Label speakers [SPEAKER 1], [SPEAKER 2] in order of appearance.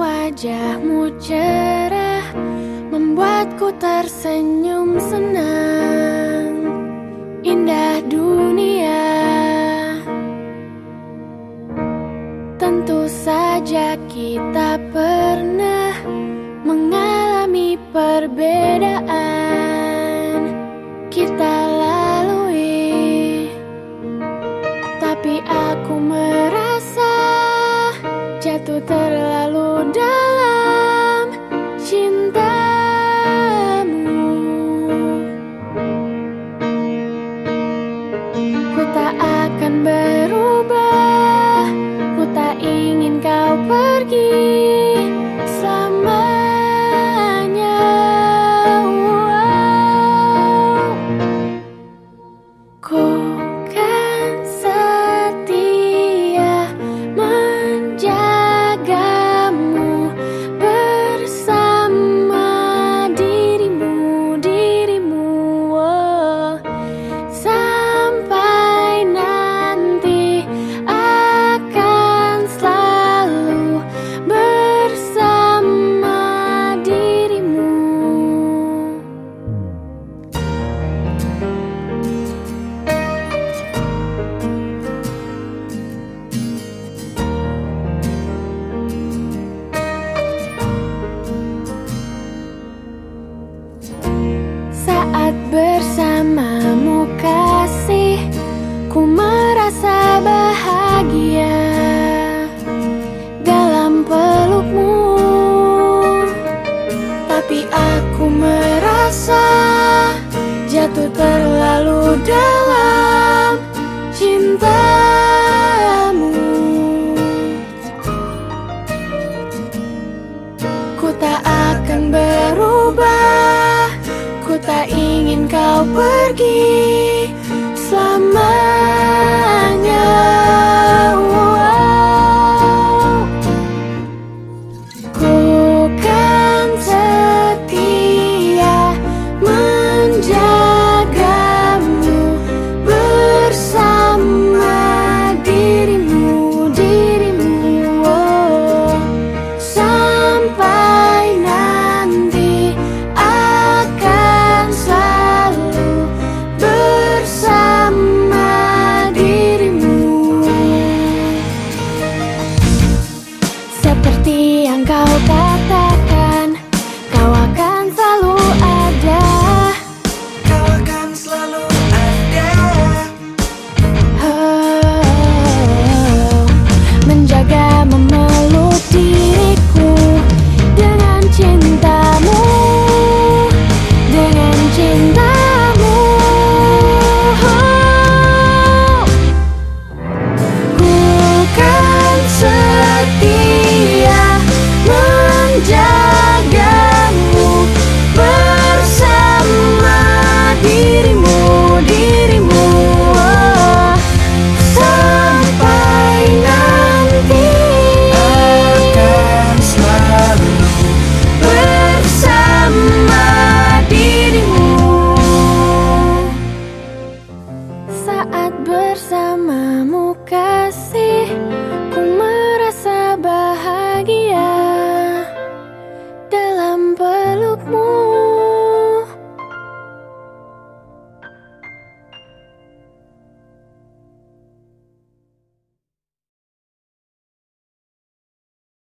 [SPEAKER 1] wajahmu cerah Membuatku tersenyum senang. Indah dunia. Tentu saja kita pernah Mengalami perbedaan. Kita lalui Tapi aku merasa bersamamu kasih Ku merasa bahagia Dalam pelukmu. Tapi aku merasa Jatuh terlalu dalam cinta. ingin kau pergi.